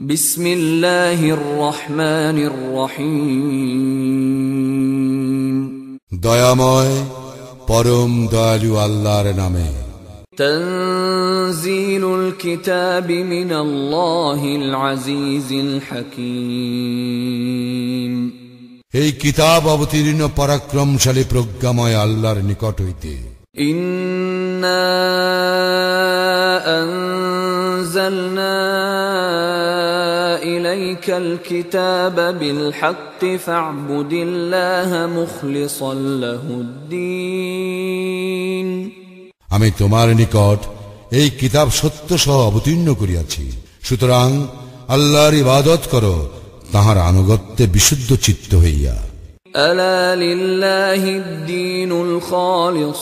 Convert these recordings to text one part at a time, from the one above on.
বিসমিল্লাহির রহমানির রহিম। দয়াময় পরম দয়ালু আল্লাহর নামে। তনজিলুল কিতাব মিনাল্লাহিল আজিজিল হাকীম। এই কিতাব অবতীর্ণ পরাক্রমশালী প্রজ্ঞাময় আল্লাহর নিকট হইতে। ইন্না أنزلنا إليك الكتاب بالحق فاعبد الله مخلصا له الدين আমি তোমার নিকট এই কিতাব সত্য সহ অবতীর্ণ করিয়াছি সুতরাং আল্লাহর ইবাদত করো তাহার আনুগত্যে বিশুদ্ধ চিত্ত হইয়া ألا لله الدين الخالص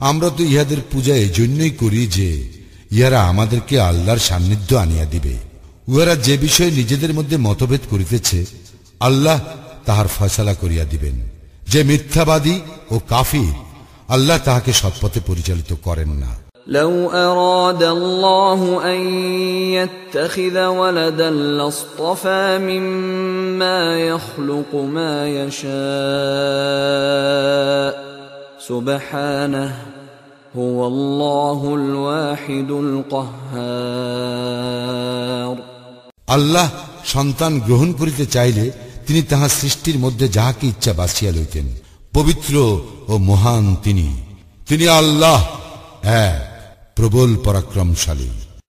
আমরা তো ইহাদের পূজা এজন্যই করি যে ইহারা আমাদেরকে আল্লাহর সান্নিধ্য আনিয়া দিবে উহারা যে বিষয়ে নিজেদের মধ্যে মতভেদ করিতেছে আল্লাহ তাহার ফয়সালা করিয়া দিবেন যে মিথ্যাবাদী ও কাফির আল্লাহ তাহাকে সৎপথে পরিচালিত করেন না لو أراد الله أن يتخذ ولدا لاصطفى مما يخلق ما يشاء سبحانه هو الله الواحد القهار আল্লাহ সন্তান গ্রহণ করিতে চাইলে তিনি তাহার সৃষ্টির মধ্যে যাহাকে ইচ্ছা বাছিয়া লইতেন পবিত্র ও মহান তিনি তিনি আল্লাহ এক প্রবল পরাক্রমশালী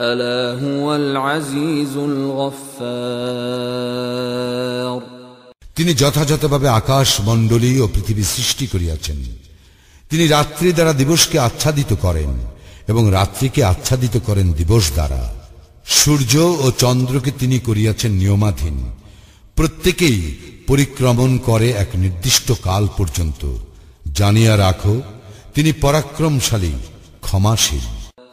ألا هو العزيز الغفار তিনি যথাযথভাবে আকাশ মণ্ডলী ও পৃথিবী সৃষ্টি করিয়াছেন তিনি রাত্রি দ্বারা দিবসকে আচ্ছাদিত করেন এবং রাত্রিকে আচ্ছাদিত করেন দিবস দ্বারা সূর্য ও চন্দ্রকে তিনি করিয়াছেন নিয়মাধীন প্রত্যেকেই পরিক্রমণ করে এক নির্দিষ্ট কাল পর্যন্ত জানিয়া রাখো তিনি পরাক্রমশালী ক্ষমাশীল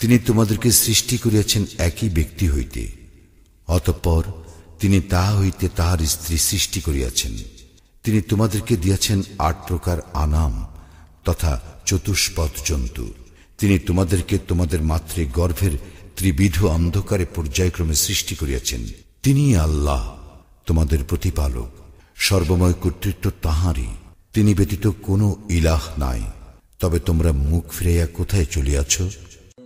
তিনি তোমাদেরকে সৃষ্টি করিয়াছেন একই ব্যক্তি হইতে, অতঃপর তিনি তাহা হইতে তাহার স্ত্রী সৃষ্টি করিয়াছেন। তিনি তোমাদেরকে দিয়াছেন আট প্রকার আনাম তথা চতুষ্পদ জন্তু। তিনি তোমাদেরকে তোমাদের মাতৃ গর্ভের ত্রিবিধ অন্ধকারে পর্যায়ক্রমে সৃষ্টি করিয়াছেন। তিনি আল্লাহ, তোমাদের প্রতিপালক, সর্বময় কর্তৃত্ব তাহারই। তিনি ব্যতীত কোনো ইলাহ নাই। তবে তোমরা মুখ ফিরাইয়া কোথায় চলিয়াছ?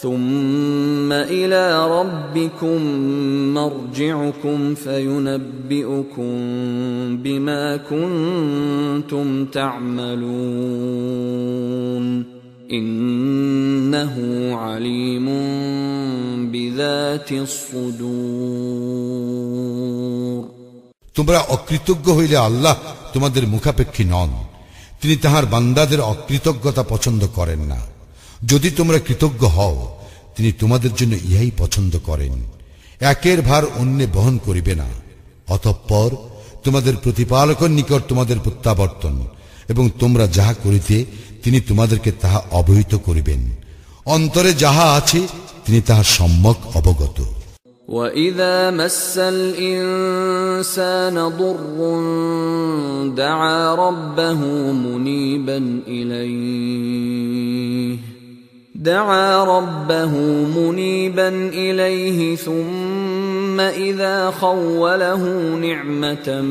ثم إلى ربكم مرجعكم فينبئكم بما كنتم تعملون إنه عليم بذات الصدور তোমরা অকৃতজ্ঞ হইলে আল্লাহ তোমাদের মুখাপেক্ষী নন তিনি তাহার বান্দাদের অকৃতজ্ঞতা পছন্দ করেন না যদি তোমরা কৃতজ্ঞ হও তিনি তোমাদের জন্য ইহাই পছন্দ করেন একের ভার অন্যে বহন করিবে না অতঃপর তোমাদের প্রতিপালকের নিকট তোমাদের প্রত্যাবর্তন এবং তোমরা যাহা করিতে তিনি তোমাদেরকে তাহা অবহিত করিবেন অন্তরে যাহা আছে তিনি তাহার সম্যক অবগত وإذا مس الإنسان ضر دعا ربه منيبا إليه دعا ربه منيبا إليه ثم إذا خوله نعمة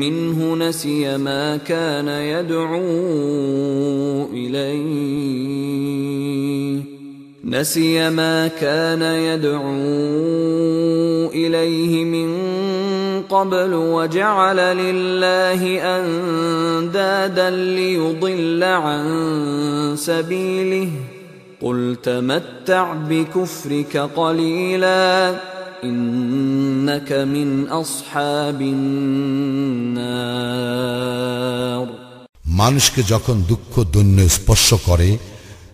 منه نسي ما كان يدعو إليه نسي ما كان يدعو إليه من قبل وجعل لله أندادا ليضل عن سبيله قل تمتع بكفرك قليلا انك من اصحاب النار মানুষকে যখন দুঃখ দৈন্য স্পর্শ করে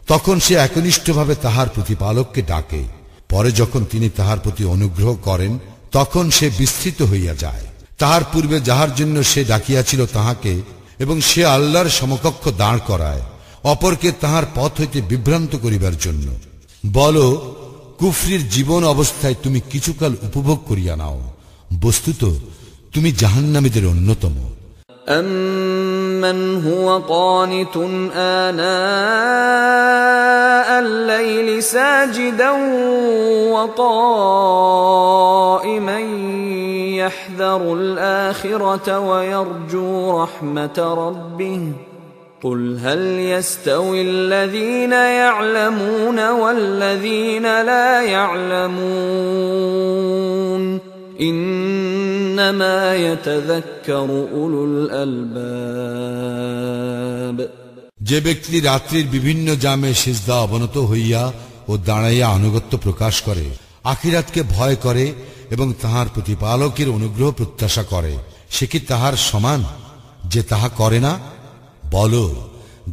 তখন সে একনিষ্ঠভাবে তাহার প্রতিপালককে ডাকে পরে যখন তিনি তাহার প্রতি অনুগ্রহ করেন তখন সে বিস্তৃত হইয়া যায় তাহার পূর্বে যাহার জন্য সে ডাকিয়াছিল তাহাকে এবং সে আল্লাহর সমকক্ষ দাঁড় করায় অপরকে তাহার পথ হইতে বিভ্রান্ত করিবার জন্য বলো কুফরির জীবন অবস্থায় তুমি কিছুকাল উপভোগ করিয়া নাও বস্তুত তুমি জাহান্নামীদের অন্যতম أمن هو قانت آناء الليل ساجدا وقائما يحذر الآخرة ويرجو رحمة ربه قل هل يستوي الذين يعلمون والذين لا يعلمون إنما يتذكر أولو الألباب যে ব্যক্তি রাত্রির বিভিন্ন জামে সিজদা অবনত হইয়া ও দাঁড়াইয়া আনুগত্য প্রকাশ করে আখিরাতকে ভয় করে এবং তাহার প্রতিপালকের অনুগ্রহ প্রত্যাশা করে সে কি তাহার সমান যে তাহা করে না বল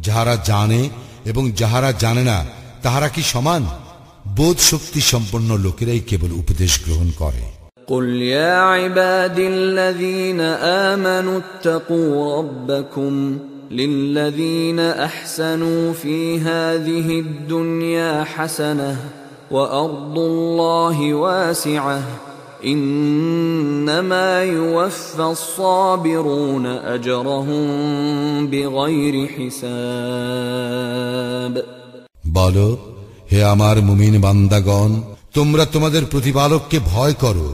যাহারা জানে এবং যাহারা জানে না তাহারা কি সমান বোধ শক্তি সম্পন্ন লোকেরাই কেবল উপদেশ গ্রহণ করে قل يا عبادي الذين آمنوا اتقوا ربكم للذين أحسنوا في هذه الدنيا حسنة وأرض الله واسعة إنما يوفى الصابرون أجرهم بغير حساب বল হে আমার মুমিন বান্দাগণ তোমরা তোমাদের প্রতিপালককে ভয় করো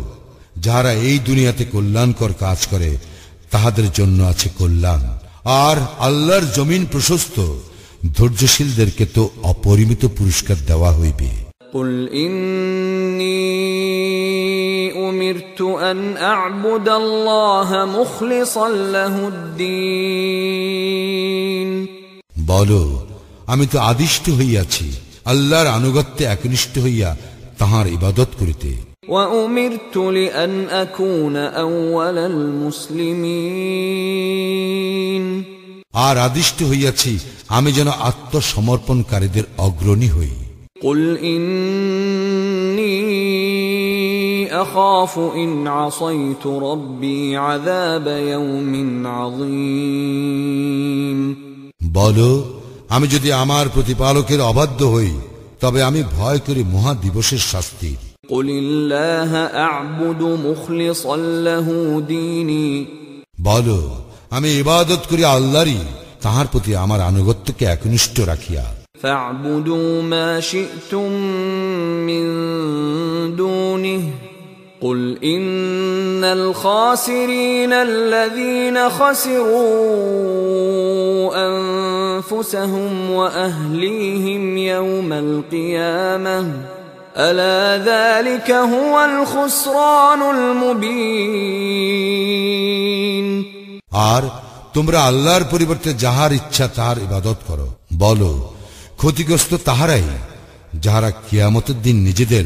যাহারা এই দুনিয়াতে কল্যাণকর কাজ করে তাহাদের জন্য আছে কল্যাণ আর আল্লাহর জমিন প্রশস্ত ধৈর্যশীলদেরকে তো অপরিমিত পুরস্কার দেওয়া হইবে قل إني أمرت أن أعبد الله مخلصا له الدين বল আমি তো আদিষ্ট হইয়াছি আল্লাহর আনুগত্যে একনিষ্ঠ হইয়া তাহার ইবাদত করিতে وأمرت لأن أكون أول المسلمين আর আদিষ্ট হইয়াছি আমি যেন আত্মসমর্পণকারীদের অগ্রণী হই قل إني أخاف إن عصيت ربي عذاب يوم عظيم বল আমি যদি আমার প্রতিপালকের অবাধ্য হই তবে আমি ভয় করি মহা দিবসের শাস্তির قل الله أعبد مخلصا له ديني বল আমি ইবাদত করি আল্লাহরই তাহার প্রতি আমার আনুগত্যকে একনিষ্ঠ রাখিয়া فاعبدوا ما شئتم من دونه قل إن الخاسرين الذين خسروا أنفسهم وأهليهم يوم القيامة ألا ذلك هو الخسران المبين আর তোমরা আল্লাহর পরিবর্তে যাহার ইচ্ছা তাহার ইবাদত করো বলো ক্ষতিগ্রস্ত তাহারাই যাহারা কিয়ামতের দিন নিজেদের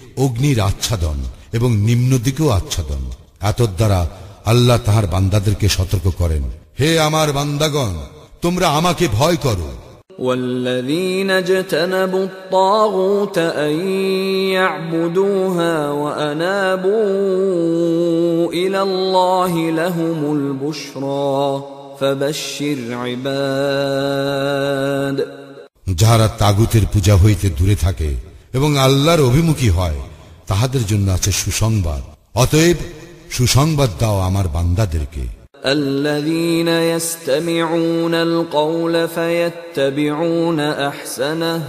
অগ্নির আচ্ছাদন এবং নিম্ন দিকেও আচ্ছাদন এত দ্বারা আল্লাহ তাহার বান্দাদেরকে সতর্ক করেন হে আমার বান্দাগণ তোমরা আমাকে ভয় করো والذين اجتنبوا الطاغوت أن يعبدوها وأنابوا إلى الله لهم البشرى فبشر عباد যাহারা তাগুতের পূজা হইতে দূরে থাকে এবং আল্লাহর অভিমুখী হয় তাহাদের জন্য আছে সুসংবাদ অতএব সুসংবাদ দাও আমার বান্দাদেরকে الذين يستمعون القول فيتبعون احسنه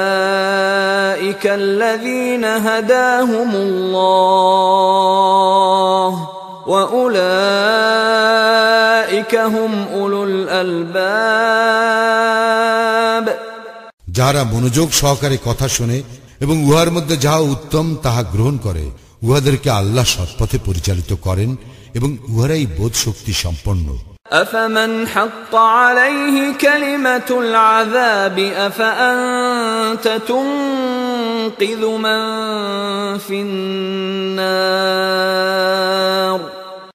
اولئك الذين هداهم الله واولئك هم اولو الالباب যাহারা মনোযোগ সহকারে কথা শোনে এবং উহার মধ্যে যাহা উত্তম তাহা গ্রহণ করে উহাদেরকে আল্লাহ সৎপথে পরিচালিত করেন এবং উহারাই বোধ শক্তি সম্পন্ন أفمن حق عليه كلمة العذاب أفأنت تنقذ من في النار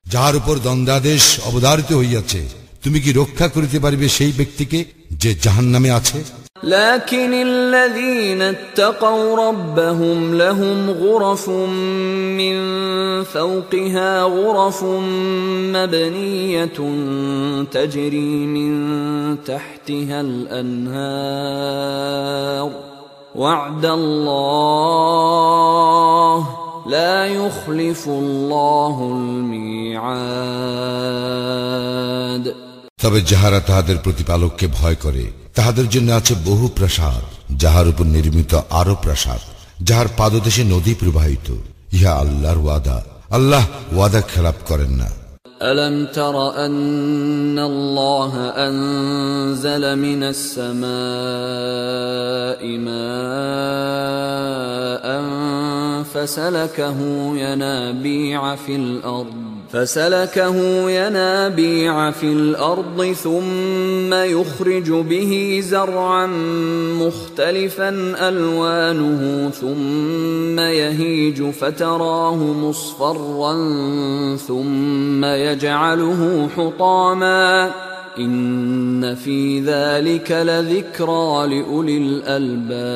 যাহার উপর দ্বন্দ্বাদেশ অবধারিত হইয়াছে তুমি কি রক্ষা করিতে পারিবে সেই ব্যক্তিকে যে জাহান নামে আছে لكن الذين اتقوا ربهم لهم غرف من فوقها غرف مبنية تجري من تحتها الأنهار وعد الله لا يخلف الله الميعاد তবে যাহারা তাহাদের প্রতিপালককে ভয় করে তাহাদের জন্য আছে বহু প্রাসাদ যাহার উপর নির্মিত আরো প্রাসাদ যাহার পাদদেশে নদী প্রবাহিত ইহা আল্লাহর ওয়াদা আল্লাহ ওয়াদা খেলাপ করেন না ألم تر أن الله أنزل من السماء ماء فسلكه ينابيع في الأرض فسلكه ينابيع في الأرض ثم يخرج به زرعا مختلفا ألوانه ثم يهيج فتراه مصفرا ثم يجعله حطاما إن في ذلك لذكرى لأولي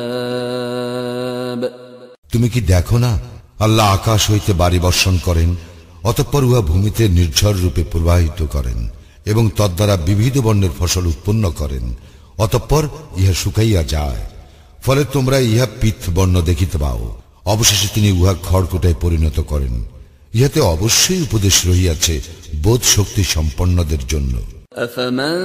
الألباب তুমি কি দেখো না আল্লাহ আকাশ হইতে বাড়ি বর্ষণ করেন অতঃপর উহা ভূমিতে নির্ঝর রূপে প্রবাহিত করেন এবং তদ্বারা বিবিধ বর্ণের ফসল উৎপন্ন করেন অতঃপর ইহা শুকাইয়া যায় ফলে তোমরা ইহা পিথ বর্ণ দেখিতে পাও অবশেষে তিনি উহা খড়কুটায় পরিণত করেন ইহাতে অবশ্যই উপদেশ রহিয়াছে বোধ শক্তি সম্পন্নদের জন্য أفمن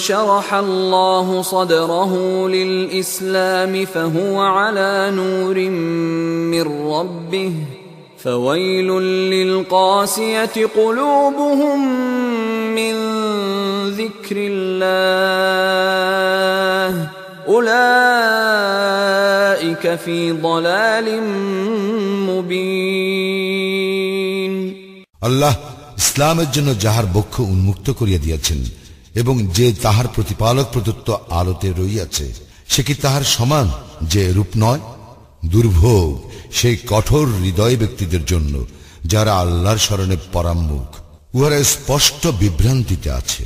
شرح الله صدره للإسلام فهو على نور من ربه فويل للقاسية قلوبهم من ذكر الله أولئك في ضلال مبين আল্লাহ ইসলামের জন্য যাহার বক্ষ উন্মুক্ত করিয়া দিয়াছেন এবং যে তাহার প্রতিপালক প্রদত্ত আলোতে রইয়াছে সে কি তাহার সমান যে রূপ নয় দুর্ভোগ সেই কঠোর হৃদয় ব্যক্তিদের জন্য যারা আল্লাহর স্মরণে পরাম্মুখ উহারা স্পষ্ট বিভ্রান্তিতে আছে।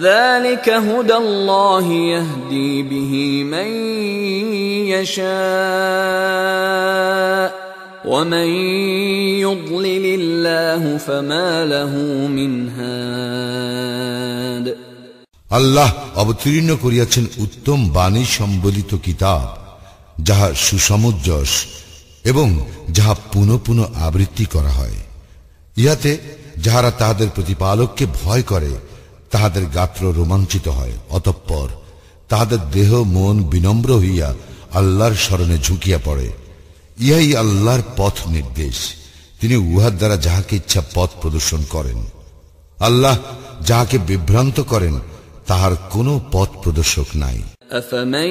ذلك هدى الله يهدي به من يشاء ومن يضلل الله فما له من هاد আল্লাহ অবতীর্ণ করিয়াছেন উত্তম বাণী সম্বলিত কিতাব যাহা সুসমঞ্জস এবং যাহা পুনঃ পুনঃ আবৃত্তি করা হয় ইহাতে যাহারা তাহাদের প্রতিপালককে ভয় করে তাহাদের গাত্র রোমাঞ্চিত হয় অতঃপর তাহাদের দেহ মন বিনম্র হইয়া আল্লাহর স্মরণে ঝুঁকিয়া পড়ে ইহাই আল্লাহর পথ নির্দেশ তিনি উহার দ্বারা যাহাকে ইচ্ছা পথ প্রদর্শন করেন আল্লাহ যাহাকে বিভ্রান্ত করেন তাহার কোনো পথ প্রদর্শক নাই أفمن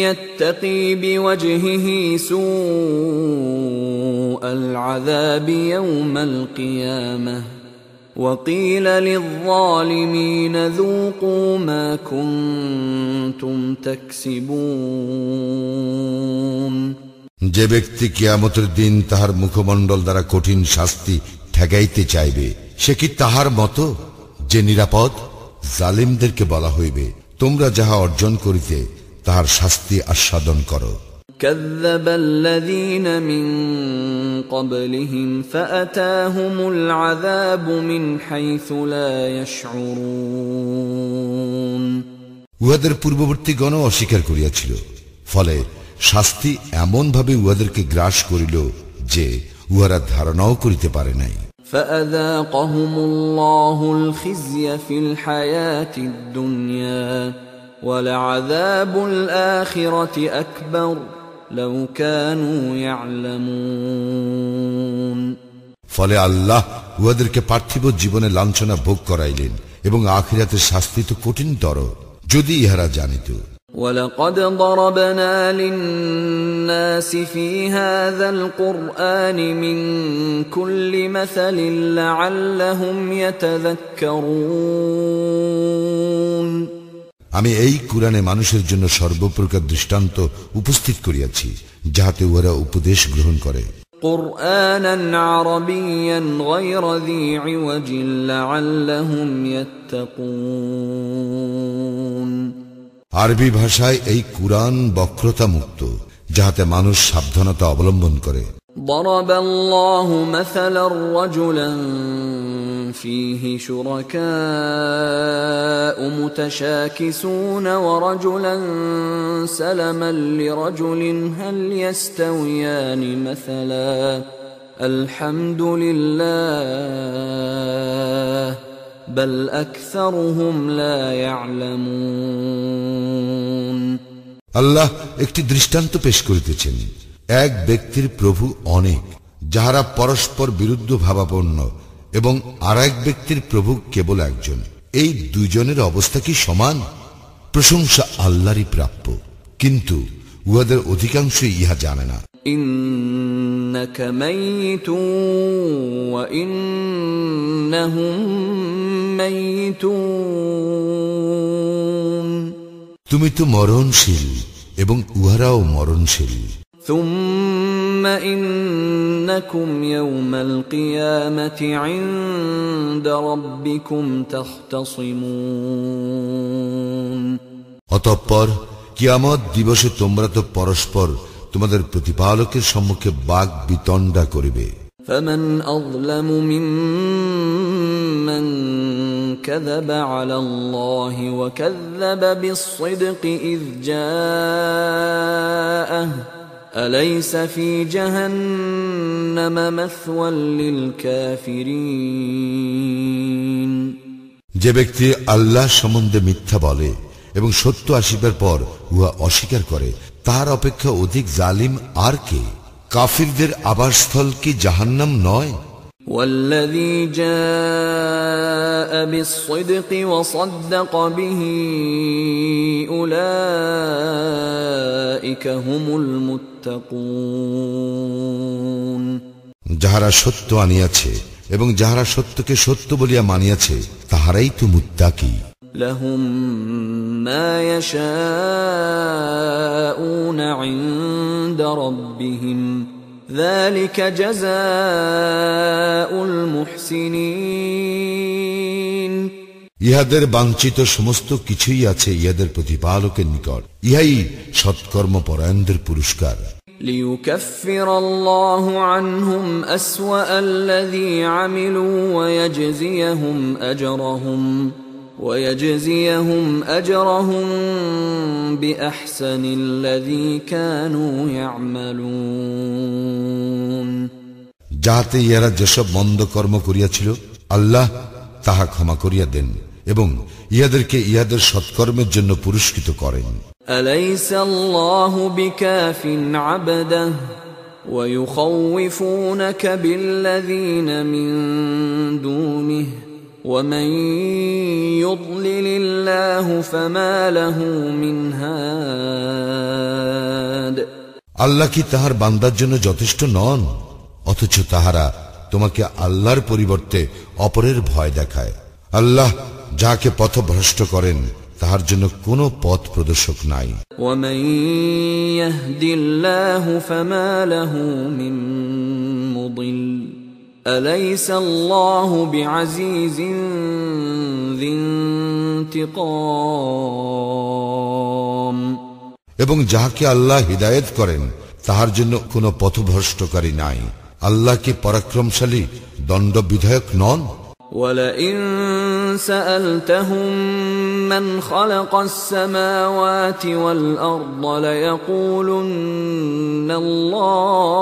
يتقي بوجهه سوء العذاب يوم القيامة وقيل للظالمين ذوقوا ما كنتم تكسبون যে ব্যক্তি কিয়ামতের দিন তাহার মুখমণ্ডল দ্বারা কঠিন শাস্তি ঠেকাইতে চাইবে সে কি তাহার মতো যে নিরাপদ জালিমদেরকে বলা হইবে তোমরা যাহা অর্জন করিতে তাহার শাস্তি আস্বাদন করো كذب الذين من قبلهم فأتاهم العذاب من حيث لا يشعرون উহাদের পূর্ববর্তীগণও অস্বীকার করিয়াছিল ফলে শাস্তি এমনভাবে উহাদেরকে গ্রাস করিল যে উহারা ধারণাও করিতে পারে নাই فأذاقهم الله الخزي في الحياة الدنيا ولعذاب الآخرة أكبر لو كانوا يعلمون ফলে আল্লাহ উহাদেরকে পার্থিব জীবনে লাঞ্ছনা ভোগ করাইলেন এবং আখিরাতের শাস্তি তো কঠিনতর যদি ইহারা জানিত ولقد ضربنا للناس في هذا القرآن من كل مثل لعلهم يتذكرون আমি এই কোরআনে মানুষের জন্য সর্বপ্রকার দৃষ্টান্ত উপস্থিত করিয়াছি যাহাতে উহারা উপদেশ গ্রহণ করে قرآنا عربيا غير ذي عوج لعلهم يتقون আরবি ভাষায় এই কুরআন বক্রতা মুক্ত যাহাতে মানুষ সাবধানতা অবলম্বন করে ضرب الله مثلا رجلا فيه شركاء متشاكسون ورجلا سلما لرجل هل يستويان مثلا الحمد لله بل اكثرهم لا يعلمون আল্লাহ একটি দৃষ্টান্ত পেশ করিতেছেন এক ব্যক্তির প্রভু অনেক যাহারা পরস্পর বিরুদ্ধ ভাবাপন্ন এবং আর এক ব্যক্তির প্রভু কেবল একজন এই দুইজনের অবস্থা কি সমান প্রশংসা আল্লাহরই প্রাপ্য কিন্তু উহাদের অধিকাংশই ইহা জানে না إنك ميت وإنهم ميتون তুমি তো মরণশীল এবং উহারাও মরণশীল ثم إنكم يوم القيامة عند ربكم تختصمون অতঃপর কিয়ামত দিবসে তোমরা তো পরস্পর তোমাদের প্রতিপালকের সম্মুখে বাঘ বিতণ্ডা করিবে فمن أظلم ممن كذب على الله وكذب بالصدق إذ جاءه أليس في جهنم مثوى للكافرين যে ব্যক্তি আল্লাহ সম্বন্ধে মিথ্যা বলে এবং সত্য আসিবার পর উহা অস্বীকার করে তার অপেক্ষা অধিক জালিম আর কে কাফিরদের আবাসস্থল কি জাহান্নাম নয় والذي جاء بالصدق وصدق به أولئك هم المتقون যাহারা সত্য আনিয়াছে এবং যাহারা সত্যকে সত্য বলিয়া মানিয়াছে তাহারাই তো মুত্তাকি لهم ما يشاءون عند ربهم ذلك جزاء المحسنين ইহাদের বাঞ্ছিত সমস্ত কিছুই আছে ইহাদের প্রতিপালকের নিকট ইহাই সৎকর্ম পরায়ণদের পুরস্কার ليكفر الله عنهم أسوأ الذي عملوا ويجزيهم أجرهم ويجزيهم أجرهم بأحسن الذي كانوا يعملون যাহাতে ইহারা যেসব মন্দ কর্ম করিয়াছিল আল্লাহ তাহা ক্ষমা করিয়া দেন এবং ইহাদেরকে ইহাদের সৎকর্মের জন্য পুরস্কৃত করেন أليس الله بكاف عبده ويخوفونك بالذين من دونه ومن يضلل الله فما له من هاد আল্লাহ কি তাহার বান্দার জন্য যথেষ্ট নন অথচ তাহারা তোমাকে আল্লাহর পরিবর্তে অপরের ভয় দেখায় আল্লাহ যাকে পথভ্রষ্ট করেন তাহার জন্য কোন পথ প্রদর্শক নাই। এবং যাহাকে আল্লাহ হৃদায়ত করেন তাহার জন্য কোন পথভ্রষ্টকারী নাই। আল্লাহ কি পরাক্রমশালী দণ্ড বিধায়ক নন? ولئن سألتهم من خلق السماوات والأرض ليقولن الله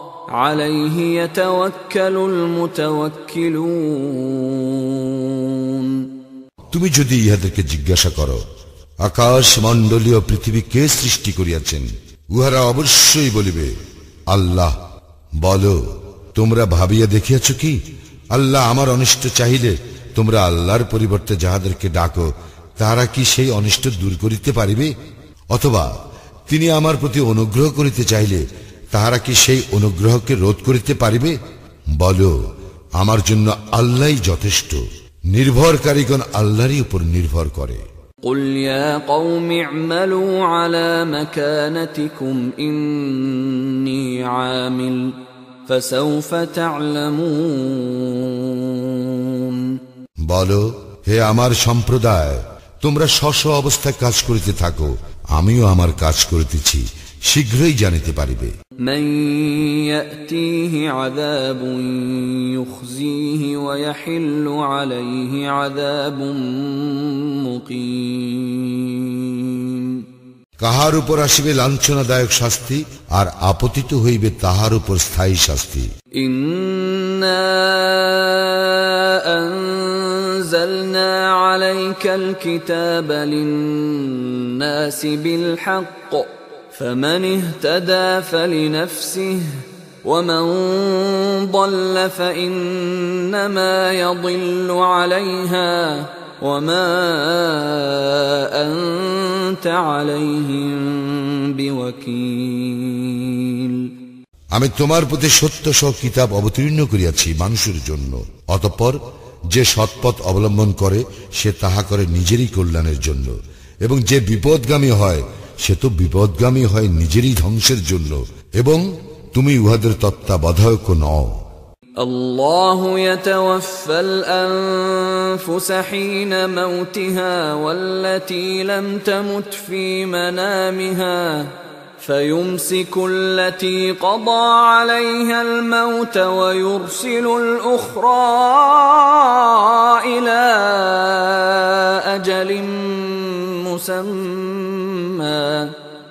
عليه يتوكل المتوكلون তুমি যদি ইহাদেরকে জিজ্ঞাসা করো আকাশ মণ্ডলীয় পৃথিবী কে সৃষ্টি করিয়াছেন উহারা অবশ্যই বলিবে আল্লাহ বলো তোমরা ভাবিয়া দেখিয়াছ কি আল্লাহ আমার অনিষ্ট চাহিলে তোমরা আল্লাহর পরিবর্তে যাহাদেরকে ডাকো তারা কি সেই অনিষ্ট দূর করিতে পারিবে অথবা তিনি আমার প্রতি অনুগ্রহ করিতে চাইলে তাহারা কি সেই অনুগ্রহকে রোধ করিতে পারিবে বলো আমার জন্য আল্লাহই যথেষ্ট নির্ভরকারীগণ আল্লাহরই উপর নির্ভর করে قل يا قوم اعملوا على مكانتكم إني عامل فسوف تعلمون বলো হে আমার সম্প্রদায় তোমরা স্ব স্ব অবস্থায় কাজ করিতে থাকো আমিও আমার কাজ করিতেছি শীঘ্রই জানিতে পারিবে من يأتيه عذاب يخزيه ويحل عليه عذاب مقيم কাহার উপর আসিবে লাঞ্ছনাদায়ক শাস্তি আর আপতিত হইবে তাহার উপর স্থায়ী শাস্তি إنا أنزلنا عليك الكتاب للناس بالحق فمن اهتدى فلنفسه ومن ضل فإنما يضل عليها وما أنت عليهم بوكيل আমি তোমার প্রতি সত্য সহ কিতাব অবতীর্ণ করিয়াছি মানুষের জন্য অতঃপর যে সৎপথ অবলম্বন করে সে তাহা করে নিজেরই কল্যাণের জন্য এবং যে বিপদগামী হয় সে তো বিপদগামী হয় নিজেরই ধ্বংসের জন্য এবং তুমি উহাদের তত্ত্বাবধায়ক নও الله يتوفى الأنفس حين موتها والتي لم تمت في منامها فيمسك التي قضى عليها الموت ويرسل الأخرى إلى أجل مسمى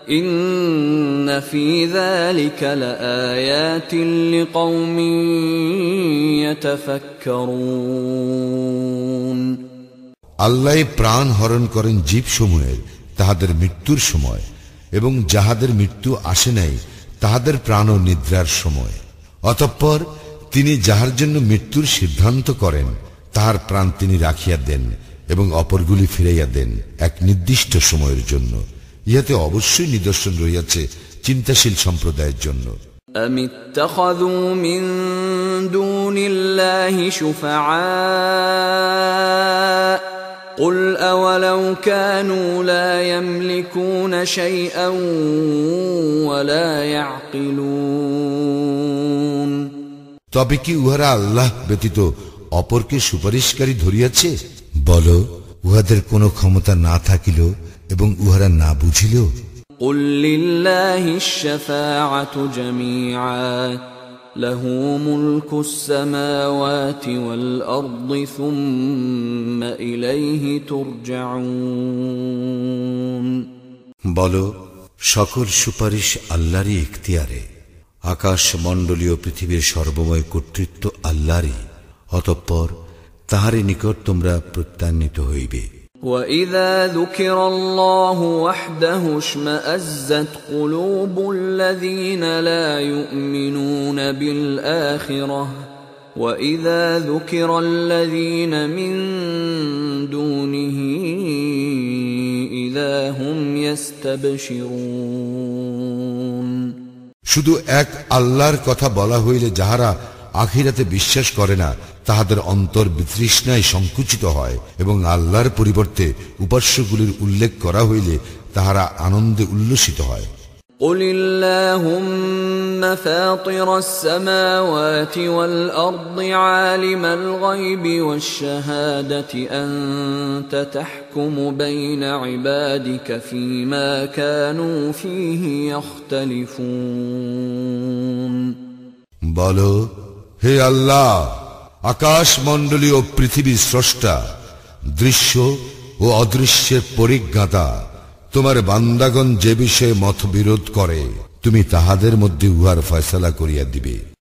إن في ذلك لآيات لقوم يتفكرون আল্লাহ প্রাণ হরণ করেন জীবসমূহের তাহাদের মৃত্যুর সময় এবং যাহাদের মৃত্যু আসে নাই তাহাদের প্রাণ ও নিদ্রার সময় অতঃপর তিনি যাহার জন্য মৃত্যুর সিদ্ধান্ত করেন তাহার প্রাণ তিনি রাখিয়া দেন এবং অপরগুলি ফিরাইয়া দেন এক নির্দিষ্ট সময়ের জন্য ইহাতে অবশ্যই নিদর্শন রইয়াছে চিন্তাশীল সম্প্রদায়ের জন্য أم اتخذوا من دون الله شفعاء قل أولو كانوا لا يملكون شيئا ولا يعقلون তবে কি উহারা আল্লাহ ব্যতীত অপরকে সুপারিশকারী ধরিয়াছে বল উহাদের কোনো ক্ষমতা না থাকিল এবং উহারা না বুঝিল قل لله الشفاعة جميعا له ملك السماوات والأرض ثم إليه ترجعون বল সকল সুপারিশ আল্লাহরই ইখতিয়ারে আকাশ মণ্ডলীয় পৃথিবীর সর্বময় কর্তৃত্ব আল্লাহরই অতঃপর তাহারই নিকট তোমরা প্রত্যান্বিত হইবে وإذا ذكر الله وحده اشمأزت قلوب الذين لا يؤمنون بالآخرة وإذا ذكر الذين من دونه إذا هم يستبشرون শুধু এক আল্লাহর কথা বলা হইলে যাহারা আখিরাতে বিশ্বাস করে না তাহাদের অন্তর বিতৃষ্ণায় সংকুচিত হয় এবং আল্লাহর পরিবর্তে উপাস্যগুলির উল্লেখ করা হইলে তাহারা আনন্দে উল্লসিত হয় قل اللهم فاطر السماوات والارض عالم الغيب والشهاده انت تحكم بين عبادك فيما كانوا فيه يختلفون বল হে আল্লাহ আকাশ মণ্ডলী ও পৃথিবী স্রষ্টা, দৃশ্য ও অদৃশ্যের পরিজ্ঞাতা তোমার বান্দাগণ যে বিষয়ে মতবিরোধ করে, তুমি তাহাদের মধ্যে উহার ফয়সলা করিয়া দিবে।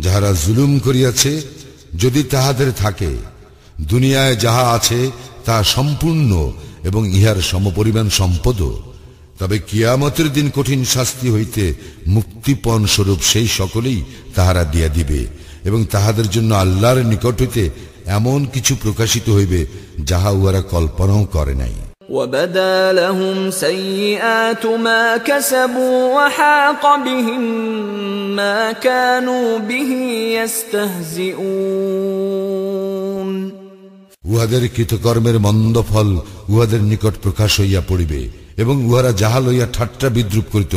যাহারা জুলুম করিয়াছে, যদি তাহাদের থাকে, দুনিয়ায় যাহা আছে তাহা সম্পূর্ণ এবং ইহার সমপরিমাণ সম্পদ। তবে কিয়ামতের দিন কঠিন শাস্তি হইতে মুক্তিপণ স্বরূপ সেই সকলেই তাহারা দিয়া দিবে এবং তাহাদের জন্য আল্লাহর নিকট হইতে এমন কিছু প্রকাশিত হইবে, যাহা উহারা কল্পনাও করে নাই। وبدا لهم سيئات ما كسبوا وحاق بهم ما كانوا به يستهزئون উহাদের কৃতকর্মের মন্দ ফল উহাদের নিকট প্রকাশ হইয়া পড়িবে এবং উহারা যাহা লইয়া ঠাট্টা বিদ্রুপ করিত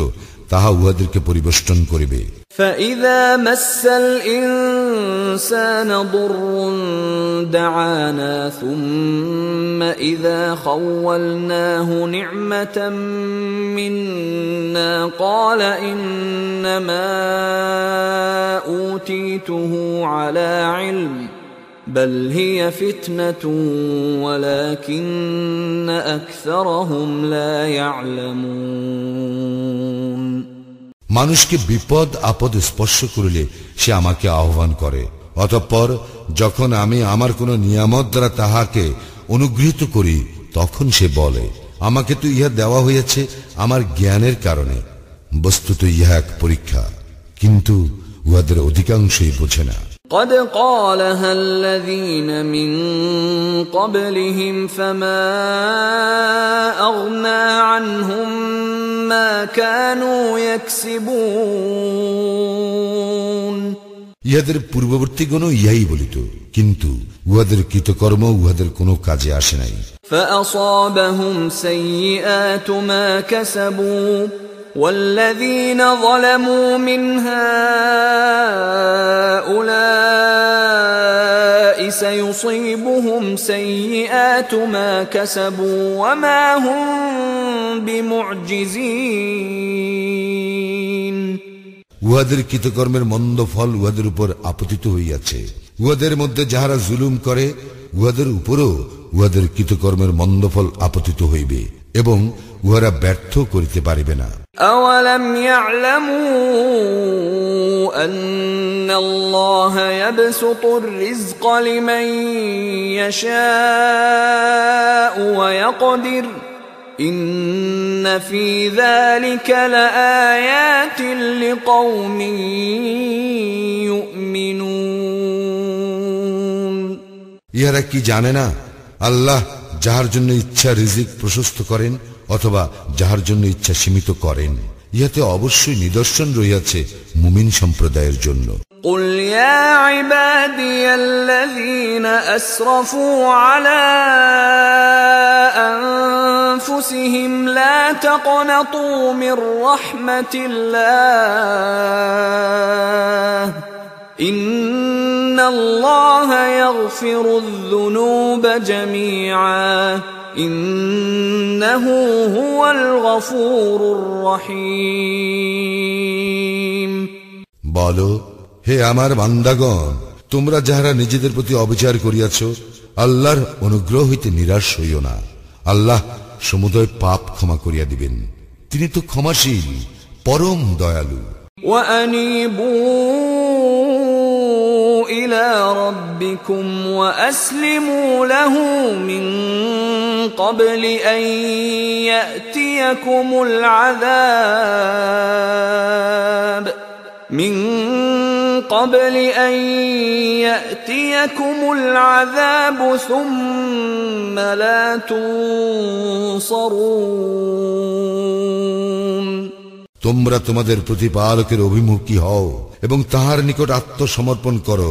তাহা উহাদেরকে পরিবেষ্টন করিবে فإذا مس الإنسان ضر دعانا ثم إذا خولناه نعمة منا قال إنما أوتيته على علم بل هي فتنة ولكن أكثرهم لا يعلمون মানুষকে বিপদ আপদ স্পর্শ করিলে সে আমাকে আহ্বান করে অতঃপর যখন আমি আমার কোন নিয়ামত দ্বারা তাহাকে অনুগৃহীত করি তখন সে বলে আমাকে তো ইহা দেওয়া হইয়াছে আমার জ্ঞানের কারণে বস্তুত ইহা এক পরীক্ষা কিন্তু উহাদের অধিকাংশই বোঝে না قد قالها الذين من قبلهم فما اغنى عنهم ما كانوا يكسبون ইহাদের পূর্ববর্তীগণও ইহাই বলিত কিন্তু উহাদের কৃতকর্ম উহাদের কোনো কাজে আসে নাই فاصابهم سيئات ما كسبوا والذين ظلموا من هؤلاء سيصيبهم سيئات ما كسبوا وما هم بمعجزين উহাদের কৃতকর্মের মন্দ ফল উহাদের উপর আপতিত হইয়াছে উহাদের মধ্যে যাহারা জুলুম করে উহাদের উপরও উহাদের কৃতকর্মের মন্দ ফল আপতিত হইবে এবং উহারা ব্যর্থ করিতে পারিবে না أولم يعلموا أن الله يبسط الرزق لمن يشاء ويقدر إن في ذلك لآيات لقوم يؤمنون ইহারা কি জানে না আল্লাহ যাহার জন্য ইচ্ছা রিজিক প্রশস্ত করেন অথবা যাহার জন্য ইচ্ছা সীমিত করেন ইহাতে অবশ্যই নিদর্শন রইয়াছে মুমিন সম্প্রদায়ের জন্য قل يا عبادي الذين اسرفوا على انفسهم لا تقنطوا من رحمه الله ان الله يغفر الذنوب جميعا انه هو الغفور الرحيم বলো হে আমার বান্দাগণ তোমরা যাহারা নিজেদের প্রতি অবিচার করিয়াছ আল্লাহর অনুগ্রহ হইতে নিরাশ হইও না আল্লাহ সমুদয় পাপ ক্ষমা করিয়া দিবেন তিনি তো ক্ষমাশীল পরম দয়ালু وانيبوا الى ربكم واسلموا له من قبل ان ياتيكم العذاب من قبل ان ياتيكم العذاب ثم لا تنصرون তোমরা তোমাদের প্রতিপালকের অভিমুখী হও এবং তাহার নিকট আত্মসমর্পণ করো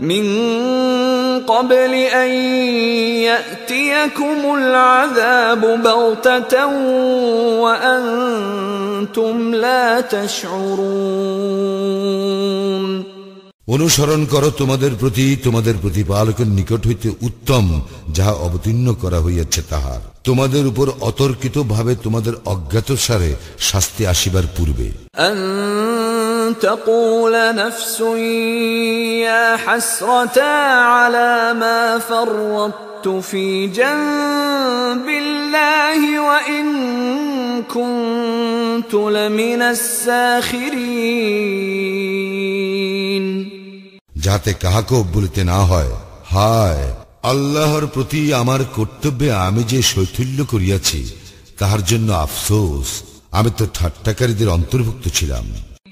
من قبل ان ياتيكم العذاب بغته وانتم لا تشعرون অনুসরণ করো তোমাদের প্রতি তোমাদের প্রতিপালকের নিকট হইতে উত্তম যাহা অবতীর্ণ করা হইয়াছে তাহার তোমাদের উপর অতর্কিত ভাবে তোমাদের অজ্ঞাতসারে শাস্তি আসিবার পূর্বে أن تقول نفس يا حسرتا على ما فرطت في جنب الله وإن كنت لمن الساخرين যাতে কাহাকেও বলিতে না হয় হায় আল্লাহর প্রতি আমার কর্তব্যে আমি যে শৈথল্য করিয়াছি তাহার জন্য আফসোস আমি তো ঠাট্টাকারীদের অন্তর্ভুক্ত ছিলাম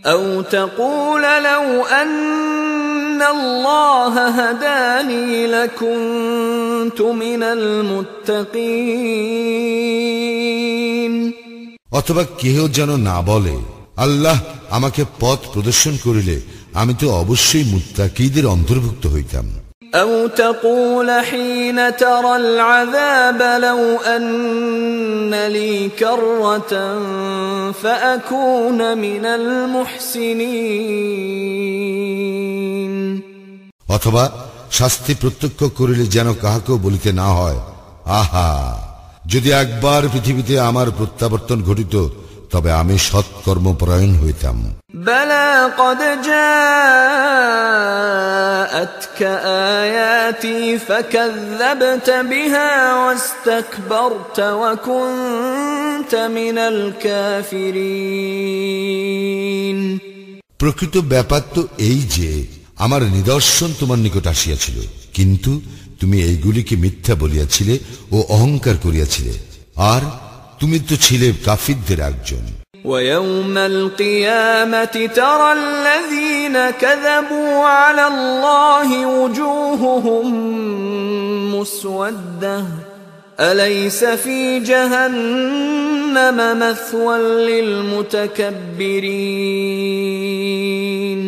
أو تقول لو أن الله هداني لكنت من المتقين অথবা কেহ যেন না বলে আল্লাহ আমাকে পথ প্রদর্শন করিলে আমি তো অবশ্যই মুত্তাকিদের অন্তর্ভুক্ত হইতাম أو تقول حين ترى العذاب لو أن لي كرة فأكون من المحسنين অথবা শাস্তি প্রত্যক্ষ করিলে যেন কাহাকেও বলিতে না হয় আহা যদি একবার পৃথিবীতে আমার প্রত্যাবর্তন ঘটিত তবে আমি সৎকর্মপরায়ণ হইতাম بلى قد جاءتك آياتي فكذبت بها واستكبرت وكنت من الكافرين প্রকৃত ব্যাপার তো এই যে আমার নিদর্শন তোমার নিকট আসিয়াছিল কিন্তু তুমি এইগুলিকে মিথ্যা বলিয়াছিলে ও অহংকার করিয়াছিলে আর তুমি তো ছিলে কাফিরদের একজন ويوم القيامة ترى الذين الذين كذبوا على الله وجوههم مسودة أليس في جهنم مثوى للمتكبرين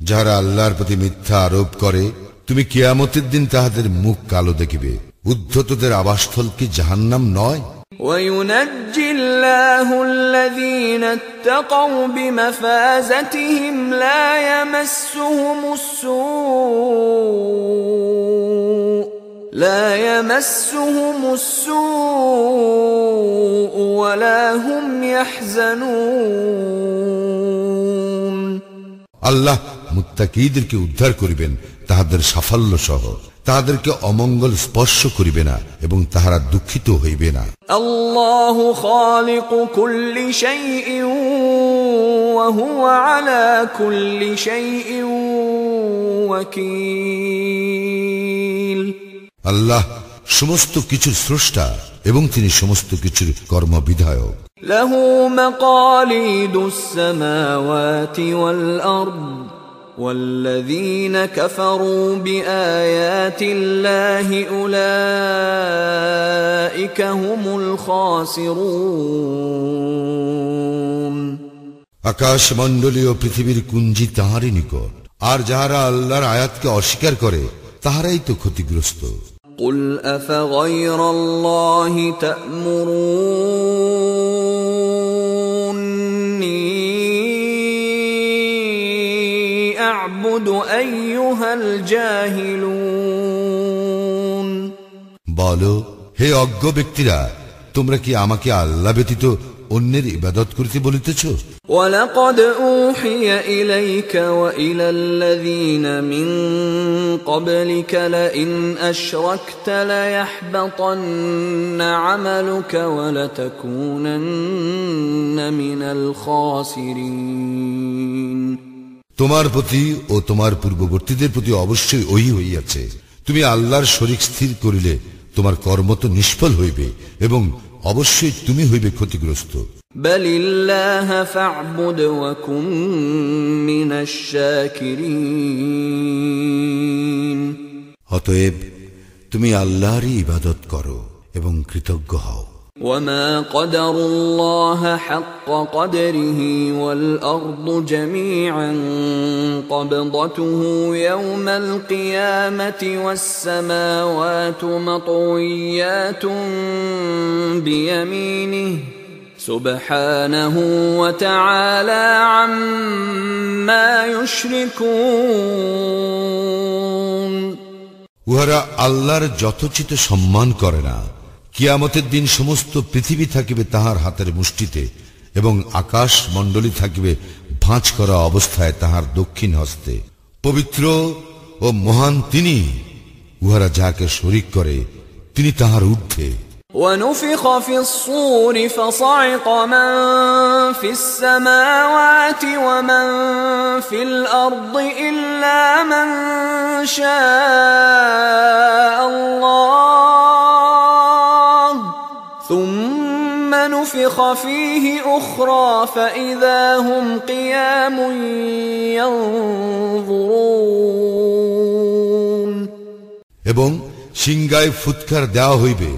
যারা আল্লাহর প্রতি মিথ্যা আরোপ করে তুমি কিয়ামতের দিন তাহাদের মুখ কালো দেখিবে উদ্ধতদের আবাসস্থল কি জাহান্নাম নয় وينجي الله الذين اتقوا بمفازتهم لا يمسهم السوء لا يمسهم السوء ولا هم يحزنون আল্লাহ মুত্তাকিদেরকে উদ্ধার করিবেন তাহাদের সাফল্য সহ তাহাদেরকে অমঙ্গল স্পর্শ করিবে না এবং তাহারা দুঃখিত হইবে না। আলা আল্লাহ সমস্ত কিছুর স্রষ্টা এবং তিনি সমস্ত কিছুর কর্মবিধায়ক। লাহু মাকালিদুস সামাওয়াতি ওয়াল والذين كفروا بآيات الله أولئك هم الخاسرون আকাশ মণ্ডলীয় পৃথিবীর কুঞ্জি তাহারই নিকট আর যাহারা আল্লাহর আয়াতকে অস্বীকার করে তাহারাই তো ক্ষতিগ্রস্ত قل أفغير الله تأمروني أعبد أيها الجاهلون বলো হে অজ্ঞ ব্যক্তিরা তোমরা কি আমাকে আল্লাহ ব্যতীত অন্যের ইবাদত করিতে বলিতেছ ولقد أوحي إليك وإلى الذين من قبلك لئن أشركت ليحبطن عملك ولتكونن من الخاسرين তোমার প্রতি ও তোমার পূর্ববর্তীদের প্রতি অবশ্যই ওই হইয়াছে। তুমি আল্লাহর শরীর স্থির করিলে তোমার কর্ম তো নিষ্ফল হইবে এবং অবশ্যই তুমি হইবে ক্ষতিগ্রস্ত। অতএব তুমি আল্লাহরই ইবাদত করো এবং কৃতজ্ঞ হও। وما قدر الله حق قدره والأرض جميعا قبضته يوم القيامة والسماوات مطويات بيمينه سبحانه وتعالى عما يشركون উহারা আল্লাহর যথোচিত সম্মান করে না কিয়ামতের দিন সমস্ত পৃথিবী থাকিবে তাহার হাতের মুষ্টিতে এবং আকাশ মণ্ডলী থাকিবে ভাঁজ করা অবস্থায় তাহার দক্ষিণ হস্তে পবিত্র ও মহান তিনি উহারা যাকে শরিক করে তিনি তাহার ঊর্ধ্বে ونفخ في الصور فصعق من في السماوات ومن في الأرض إلا من شاء الله ثم نفخ فيه أخرى فإذا هم قيام ينظرون এবং সিংগায় ফুৎকার দেওয়া হইবে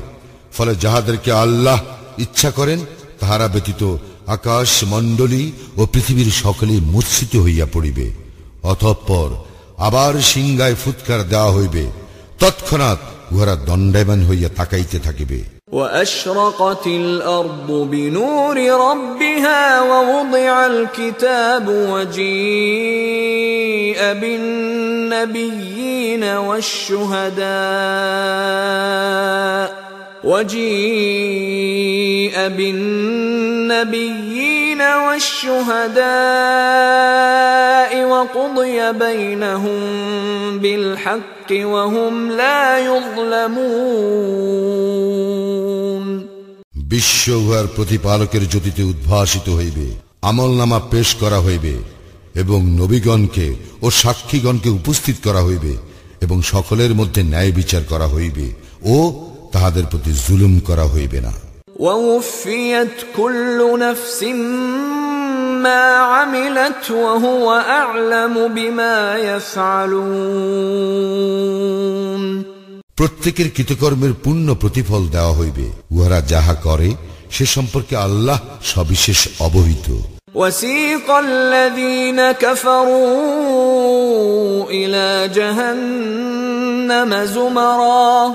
ফলে যাহাদেরকে আল্লাহ ইচ্ছা করেন তাহারা ব্যতীত আকাশ মণ্ডলী ও পৃথিবীর সকলেই মূর্ছিত হইয়া পড়িবে অতঃপর আবার সিংগায় ফুৎকার দেওয়া হইবে তৎক্ষণাৎ উহারা দণ্ডায়মান হইয়া তাকাইতে থাকিবে وأشرقت الأرض بنور ربها ووضع الكتاب وجيء بالنبيين والشهداء وجيء بالنبيين والشهداء وقضي بينهم بالحق وهم لا يظلمون বিশ্ব উহার প্রতিপালকের জ্যোতিতে উদ্ভাসিত হইবে আমল নামা পেশ করা হইবে এবং নবীগণকে ও সাক্ষীগণকে উপস্থিত করা হইবে এবং সকলের মধ্যে ন্যায় বিচার করা হইবে ও তাহাদের প্রতি জুলুম করা হইবে না ووفيت كل نفس ما عملت وهو أعلم بما يفعلون প্রত্যেকের কৃতকর্মের পূর্ণ প্রতিফল দেওয়া হইবে উহারা যাহা করে সে সম্পর্কে আল্লাহ সবিশেষ অবহিত وسيق الذين كفروا إلى جهنم زمرا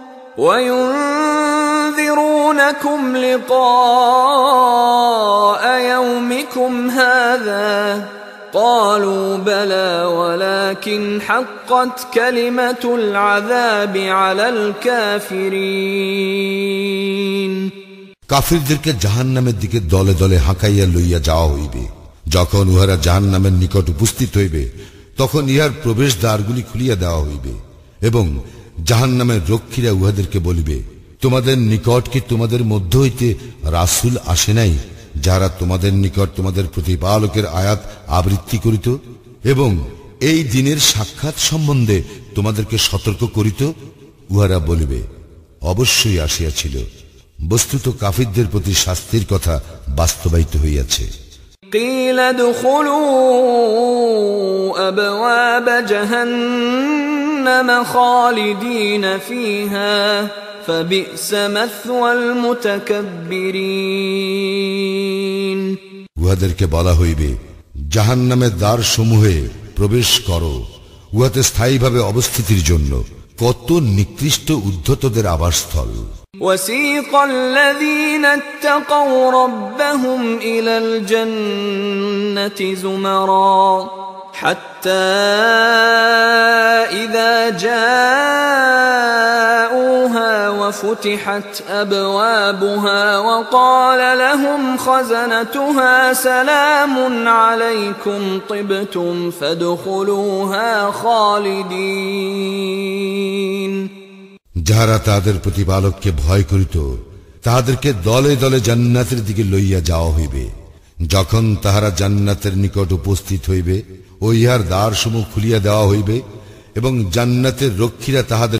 وينذرونكم لقاء يومكم هذا قالوا بلى ولكن حقت كلمة العذاب على الكافرين কাফিরদেরকে জাহান্নামের দিকে দলে দলে হাঁকাইয়া লইয়া যাওয়া হইবে যখন উহারা জাহান্নামের নিকট উপস্থিত হইবে তখন ইহার প্রবেশ দ্বারগুলি খুলিয়া দেওয়া হইবে এবং জাহান্নামের রক্ষীরা উহাদেরকে বলিবে তোমাদের নিকট কি তোমাদের মধ্য হইতে রাসুল আসে নাই যারা তোমাদের নিকট তোমাদের প্রতিপালকের আয়াত আবৃত্তি করিত এবং এই দিনের সাক্ষাৎ সম্বন্ধে তোমাদেরকে সতর্ক করিত উহারা বলিবে অবশ্যই আসিয়াছিল বস্তুত কাফিরদের প্রতি শাস্তির কথা বাস্তবায়িত হইয়াছে قيل ادخلوا أبواب جهنم خالدين فيها فبئس مثوى المتكبرين উহাদেরকে বলা হইবে জাহান্নামের দ্বার সমূহে প্রবেশ করো উহাতে স্থায়ীভাবে অবস্থিতির জন্য কত নিকৃষ্ট উদ্ধতদের আবাসস্থল وسيق الذين اتقوا ربهم إلى الجنة زمرا حتى إذا جاءوها وفتحت أبوابها وقال لهم خزنتها سلام عليكم طبتم فادخلوها خالدين যাহারা তাহাদের প্রতিপালককে ভয় করিত তাহাদেরকে দলে দলে জান্নাতের দিকে লইয়া যাওয়া হইবে যখন তাহারা জান্নাতের নিকট উপস্থিত হইবে ও ইহার দ্বারসমূহ খুলিয়া দেওয়া হইবে এবং জান্নাতের রক্ষীরা তাহাদের